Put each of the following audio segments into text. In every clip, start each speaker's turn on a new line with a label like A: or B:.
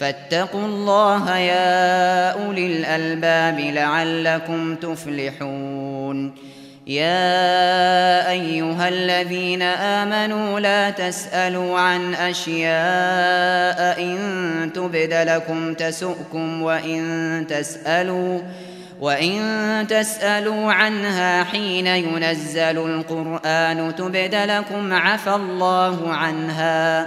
A: فاتقوا الله يا أولي الألباب لعلكم تفلحون. يا أيها الذين آمنوا لا تسألوا عن أشياء إن تبدلكم تسؤكم وإن تسألوا وَإِن تَسْأَلُوا عَنْهَا حِينَ يُنَزَّلُ الْقُرْآنُ تُبْدَ لَكُمْ عَفَا اللَّهُ عَنْهَا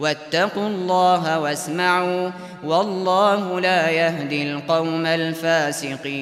A: واتقوا الله واسمعوا والله لا يهدي القوم الفاسقين